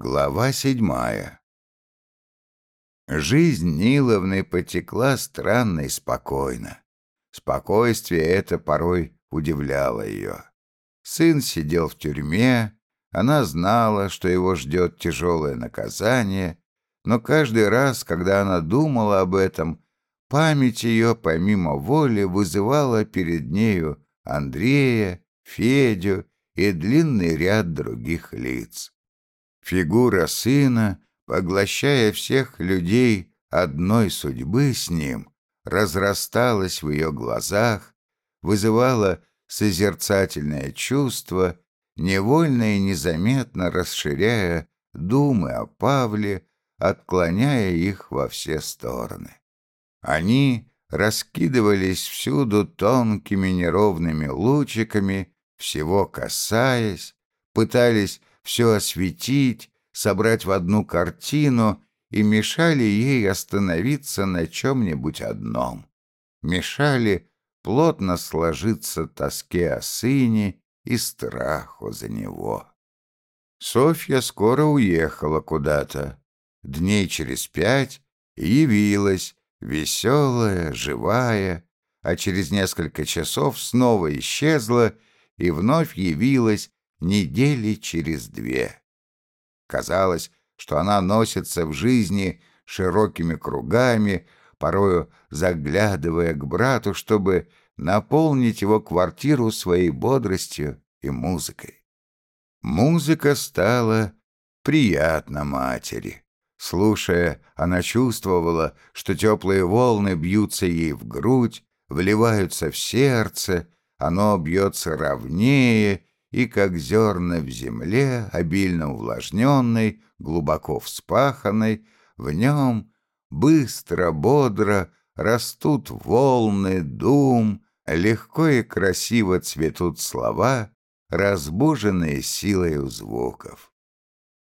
Глава седьмая Жизнь Ниловны потекла странно и спокойно. Спокойствие это порой удивляло ее. Сын сидел в тюрьме, она знала, что его ждет тяжелое наказание, но каждый раз, когда она думала об этом, память ее помимо воли вызывала перед нею Андрея, Федю и длинный ряд других лиц. Фигура сына, поглощая всех людей одной судьбы с ним, разрасталась в ее глазах, вызывала созерцательное чувство, невольно и незаметно расширяя думы о Павле, отклоняя их во все стороны. Они раскидывались всюду тонкими неровными лучиками, всего касаясь, пытались все осветить, собрать в одну картину и мешали ей остановиться на чем-нибудь одном. Мешали плотно сложиться тоске о сыне и страху за него. Софья скоро уехала куда-то. Дней через пять явилась, веселая, живая, а через несколько часов снова исчезла и вновь явилась недели через две. Казалось, что она носится в жизни широкими кругами, порою заглядывая к брату, чтобы наполнить его квартиру своей бодростью и музыкой. Музыка стала приятна матери. Слушая, она чувствовала, что теплые волны бьются ей в грудь, вливаются в сердце, оно бьется ровнее и, как зерна в земле, обильно увлажненной, глубоко вспаханной, в нем быстро, бодро растут волны, дум, легко и красиво цветут слова, разбуженные силою звуков.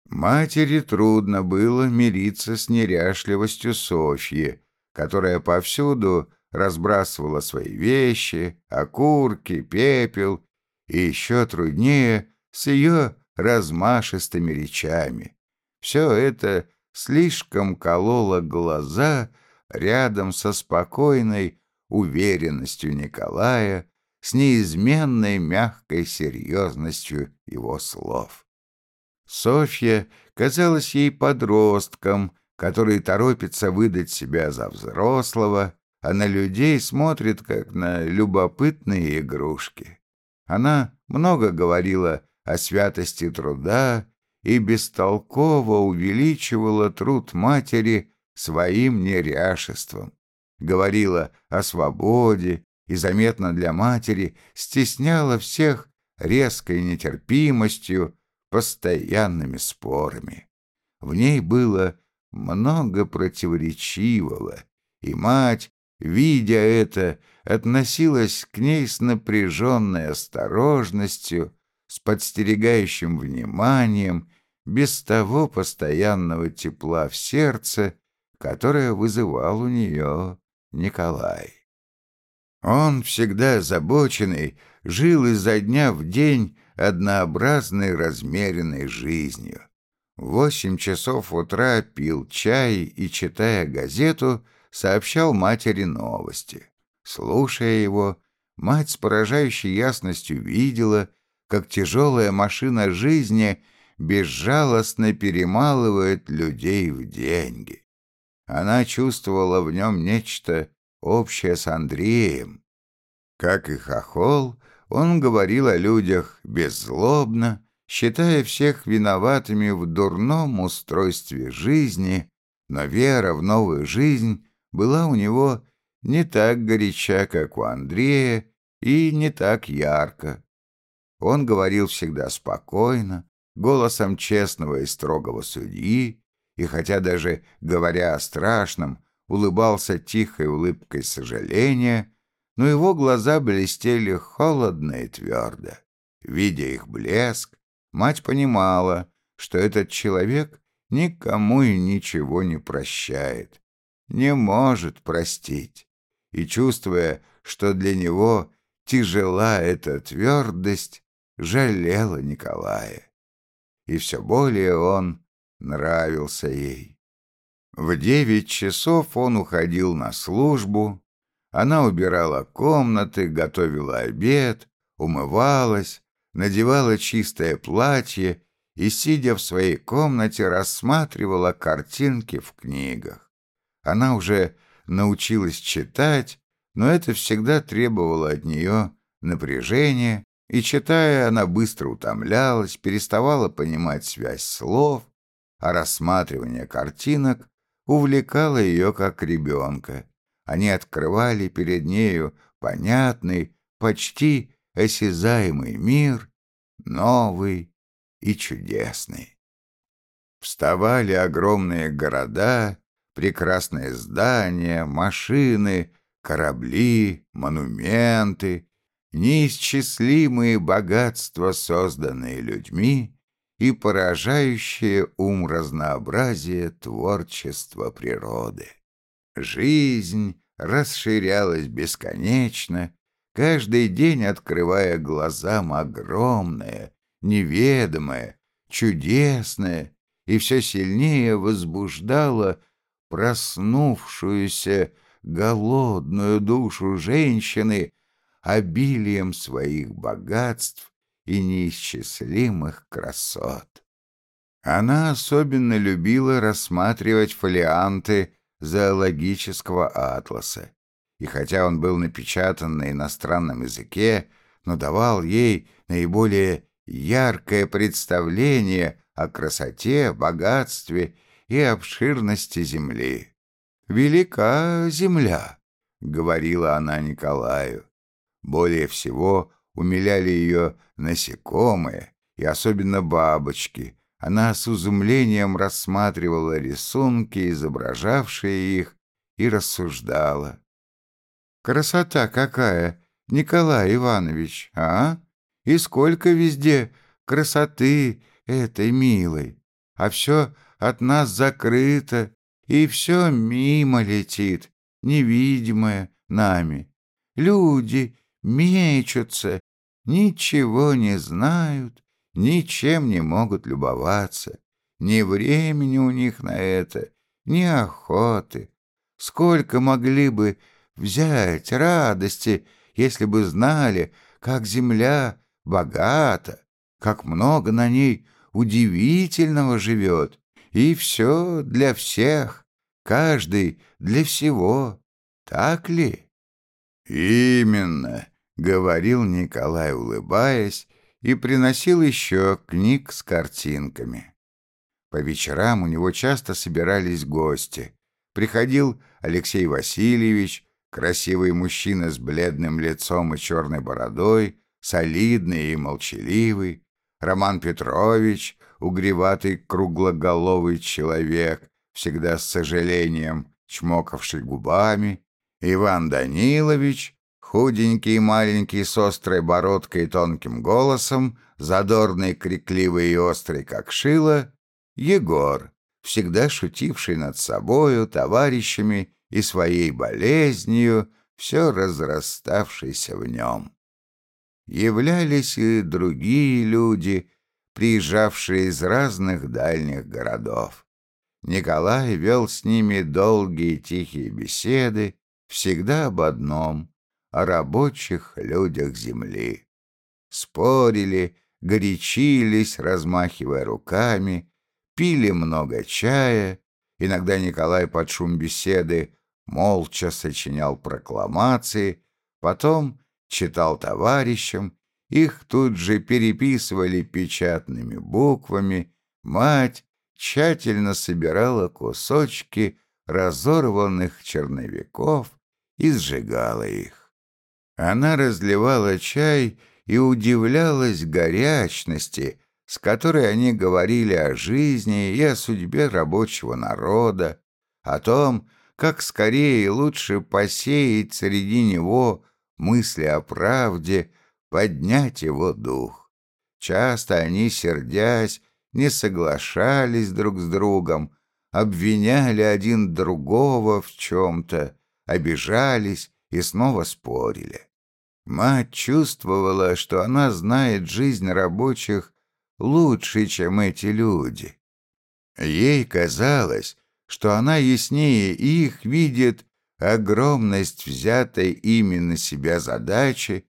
Матери трудно было мириться с неряшливостью Софьи, которая повсюду разбрасывала свои вещи, окурки, пепел и еще труднее с ее размашистыми речами. Все это слишком кололо глаза рядом со спокойной уверенностью Николая, с неизменной мягкой серьезностью его слов. Софья казалась ей подростком, который торопится выдать себя за взрослого, а на людей смотрит, как на любопытные игрушки. Она много говорила о святости труда и бестолково увеличивала труд матери своим неряшеством. Говорила о свободе и заметно для матери стесняла всех резкой нетерпимостью, постоянными спорами. В ней было много противоречивого, и мать, видя это, относилась к ней с напряженной осторожностью, с подстерегающим вниманием, без того постоянного тепла в сердце, которое вызывал у нее Николай. Он, всегда озабоченный, жил изо дня в день однообразной размеренной жизнью. В восемь часов утра пил чай и, читая газету, сообщал матери новости. Слушая его, мать с поражающей ясностью видела, как тяжелая машина жизни безжалостно перемалывает людей в деньги. Она чувствовала в нем нечто общее с Андреем. Как и хохол, он говорил о людях беззлобно, считая всех виноватыми в дурном устройстве жизни, но вера в новую жизнь была у него не так горяча, как у Андрея, и не так ярко. Он говорил всегда спокойно, голосом честного и строгого судьи, и хотя даже, говоря о страшном, улыбался тихой улыбкой сожаления, но его глаза блестели холодно и твердо. Видя их блеск, мать понимала, что этот человек никому и ничего не прощает, не может простить и, чувствуя, что для него тяжела эта твердость, жалела Николая. И все более он нравился ей. В девять часов он уходил на службу, она убирала комнаты, готовила обед, умывалась, надевала чистое платье и, сидя в своей комнате, рассматривала картинки в книгах. Она уже научилась читать, но это всегда требовало от нее напряжения, и, читая, она быстро утомлялась, переставала понимать связь слов, а рассматривание картинок увлекало ее как ребенка. Они открывали перед нею понятный, почти осязаемый мир, новый и чудесный. Вставали огромные города, прекрасные здания, машины, корабли, монументы, неисчислимые богатства, созданные людьми, и поражающее ум разнообразие творчества природы. Жизнь расширялась бесконечно, каждый день открывая глазам огромное, неведомое, чудесное, и все сильнее возбуждала проснувшуюся голодную душу женщины обилием своих богатств и неисчислимых красот. Она особенно любила рассматривать фолианты зоологического атласа, и хотя он был напечатан на иностранном языке, но давал ей наиболее яркое представление о красоте, богатстве и обширности земли. «Велика земля», — говорила она Николаю. Более всего умиляли ее насекомые и особенно бабочки. Она с изумлением рассматривала рисунки, изображавшие их, и рассуждала. «Красота какая, Николай Иванович, а? И сколько везде красоты этой милой, а все от нас закрыто, и все мимо летит, невидимое нами. Люди мечутся, ничего не знают, ничем не могут любоваться. Ни времени у них на это, ни охоты. Сколько могли бы взять радости, если бы знали, как земля богата, как много на ней удивительного живет, и все для всех, каждый для всего, так ли? Именно, — говорил Николай, улыбаясь, и приносил еще книг с картинками. По вечерам у него часто собирались гости. Приходил Алексей Васильевич, красивый мужчина с бледным лицом и черной бородой, солидный и молчаливый, Роман Петрович, угреватый круглоголовый человек, всегда с сожалением чмокавший губами, Иван Данилович, Худенький и маленький, с острой бородкой и тонким голосом, задорный, крикливый и острый, как шило, Егор, всегда шутивший над собою, товарищами и своей болезнью, все разраставшийся в нем. Являлись и другие люди, приезжавшие из разных дальних городов. Николай вел с ними долгие тихие беседы, всегда об одном о рабочих людях земли. Спорили, горячились, размахивая руками, пили много чая. Иногда Николай под шум беседы молча сочинял прокламации, потом читал товарищам, их тут же переписывали печатными буквами, мать тщательно собирала кусочки разорванных черновиков и сжигала их. Она разливала чай и удивлялась горячности, с которой они говорили о жизни и о судьбе рабочего народа, о том, как скорее и лучше посеять среди него мысли о правде, поднять его дух. Часто они, сердясь, не соглашались друг с другом, обвиняли один другого в чем-то, обижались и снова спорили. Мать чувствовала, что она знает жизнь рабочих лучше, чем эти люди. Ей казалось, что она яснее их видит огромность взятой ими на себя задачи,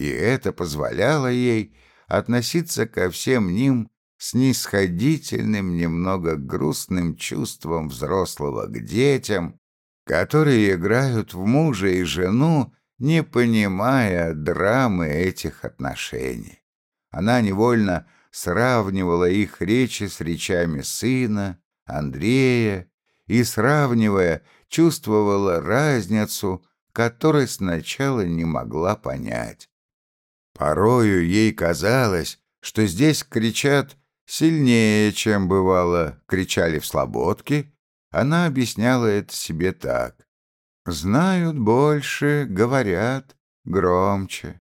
и это позволяло ей относиться ко всем ним с нисходительным, немного грустным чувством взрослого к детям, которые играют в мужа и жену, не понимая драмы этих отношений. Она невольно сравнивала их речи с речами сына, Андрея, и, сравнивая, чувствовала разницу, которой сначала не могла понять. Порою ей казалось, что здесь кричат сильнее, чем бывало, кричали в слободке, она объясняла это себе так. Знают больше, говорят громче.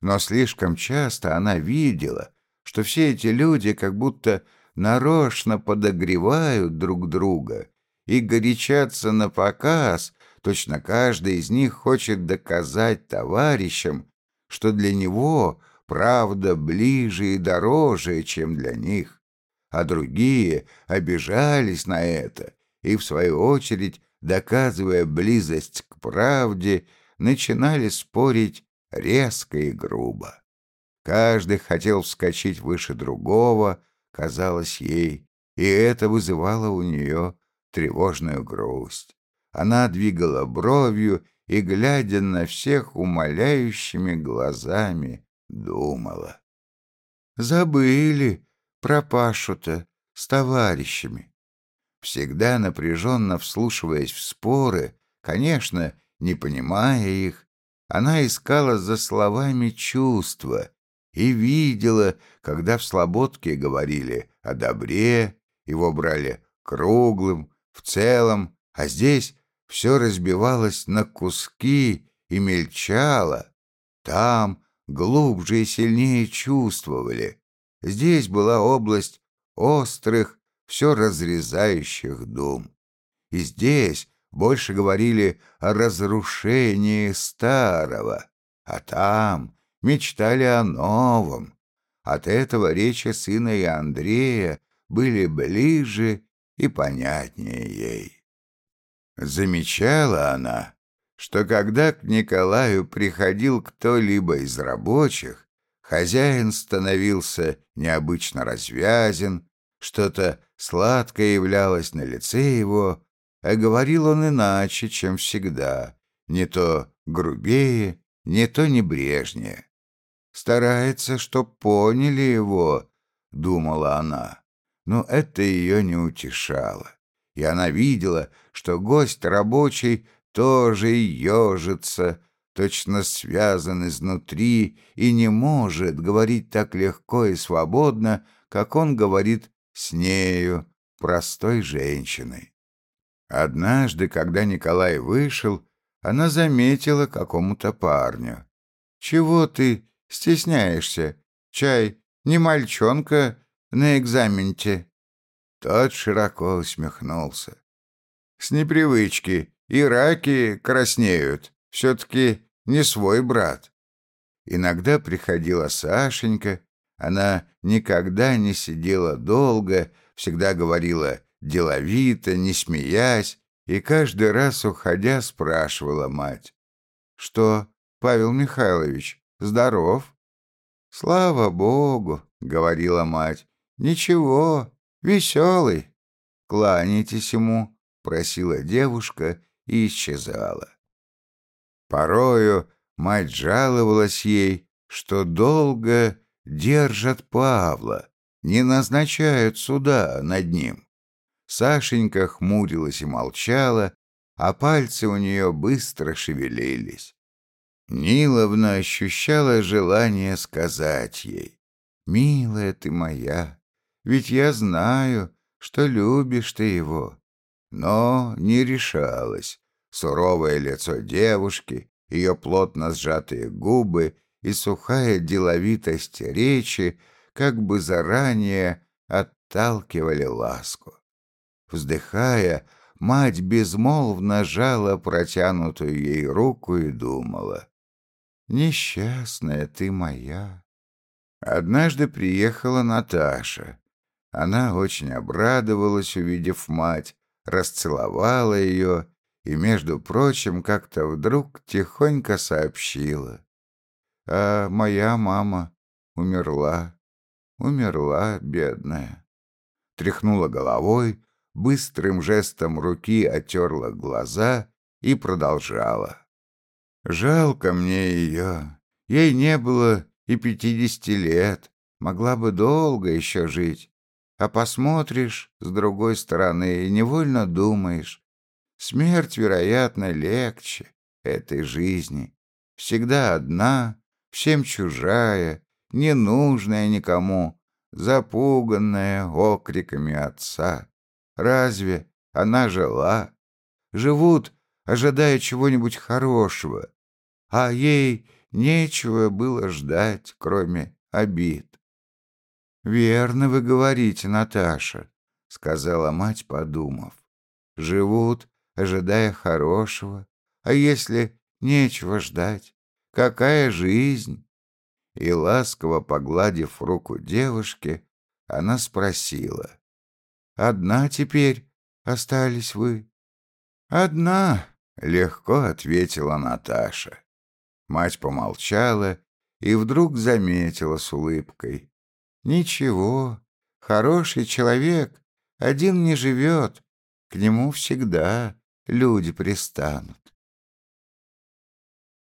Но слишком часто она видела, что все эти люди как будто нарочно подогревают друг друга и горячатся на показ, точно каждый из них хочет доказать товарищам, что для него правда ближе и дороже, чем для них, а другие обижались на это и, в свою очередь, доказывая близость к правде, начинали спорить резко и грубо. Каждый хотел вскочить выше другого, казалось ей, и это вызывало у нее тревожную грусть. Она двигала бровью и, глядя на всех умоляющими глазами, думала. Забыли про Пашу-то с товарищами. Всегда напряженно вслушиваясь в споры, конечно, не понимая их, она искала за словами чувства и видела, когда в Слободке говорили о добре, его брали круглым, в целом, а здесь все разбивалось на куски и мельчало. Там глубже и сильнее чувствовали. Здесь была область острых, все разрезающих дум. И здесь больше говорили о разрушении старого, а там мечтали о новом. От этого речи сына и Андрея были ближе и понятнее ей. Замечала она, что когда к Николаю приходил кто-либо из рабочих, хозяин становился необычно развязен, что-то сладкое являлось на лице его, а говорил он иначе, чем всегда, не то грубее, не то небрежнее. «Старается, чтоб поняли его», — думала она, но это ее не утешало, и она видела, что гость рабочий тоже ежится, точно связан изнутри и не может говорить так легко и свободно, как он говорит с нею, простой женщиной. Однажды, когда Николай вышел, она заметила какому-то парню. «Чего ты стесняешься? Чай, не мальчонка на экзаменте?» Тот широко усмехнулся. «С непривычки и раки краснеют. Все-таки не свой брат. Иногда приходила Сашенька, она никогда не сидела долго, всегда говорила деловито, не смеясь, и каждый раз, уходя, спрашивала мать. «Что, Павел Михайлович, здоров?» «Слава Богу», — говорила мать, — «ничего, веселый». «Кланяйтесь ему», — просила девушка и исчезала. Порою мать жаловалась ей, что долго держат Павла, не назначают суда над ним. Сашенька хмурилась и молчала, а пальцы у нее быстро шевелились. Ниловна ощущала желание сказать ей, «Милая ты моя, ведь я знаю, что любишь ты его» но не решалась. Суровое лицо девушки, ее плотно сжатые губы и сухая деловитость речи как бы заранее отталкивали ласку. Вздыхая, мать безмолвно жала протянутую ей руку и думала. «Несчастная ты моя». Однажды приехала Наташа. Она очень обрадовалась, увидев мать, расцеловала ее и, между прочим, как-то вдруг тихонько сообщила. «А моя мама умерла, умерла, бедная». Тряхнула головой, быстрым жестом руки отерла глаза и продолжала. «Жалко мне ее. Ей не было и пятидесяти лет. Могла бы долго еще жить. А посмотришь с другой стороны и невольно думаешь, смерть, вероятно, легче этой жизни. Всегда одна, всем чужая, ненужная никому, запуганная окриками отца. Разве она жила? Живут, ожидая чего-нибудь хорошего, а ей нечего было ждать, кроме обид. «Верно вы говорите, Наташа», — сказала мать, подумав. «Живут, ожидая хорошего, а если нечего ждать, какая жизнь?» И ласково погладив руку девушки, она спросила. «Одна теперь остались вы?» «Одна», — легко ответила Наташа. Мать помолчала и вдруг заметила с улыбкой. Ничего, хороший человек один не живет, к нему всегда люди пристанут.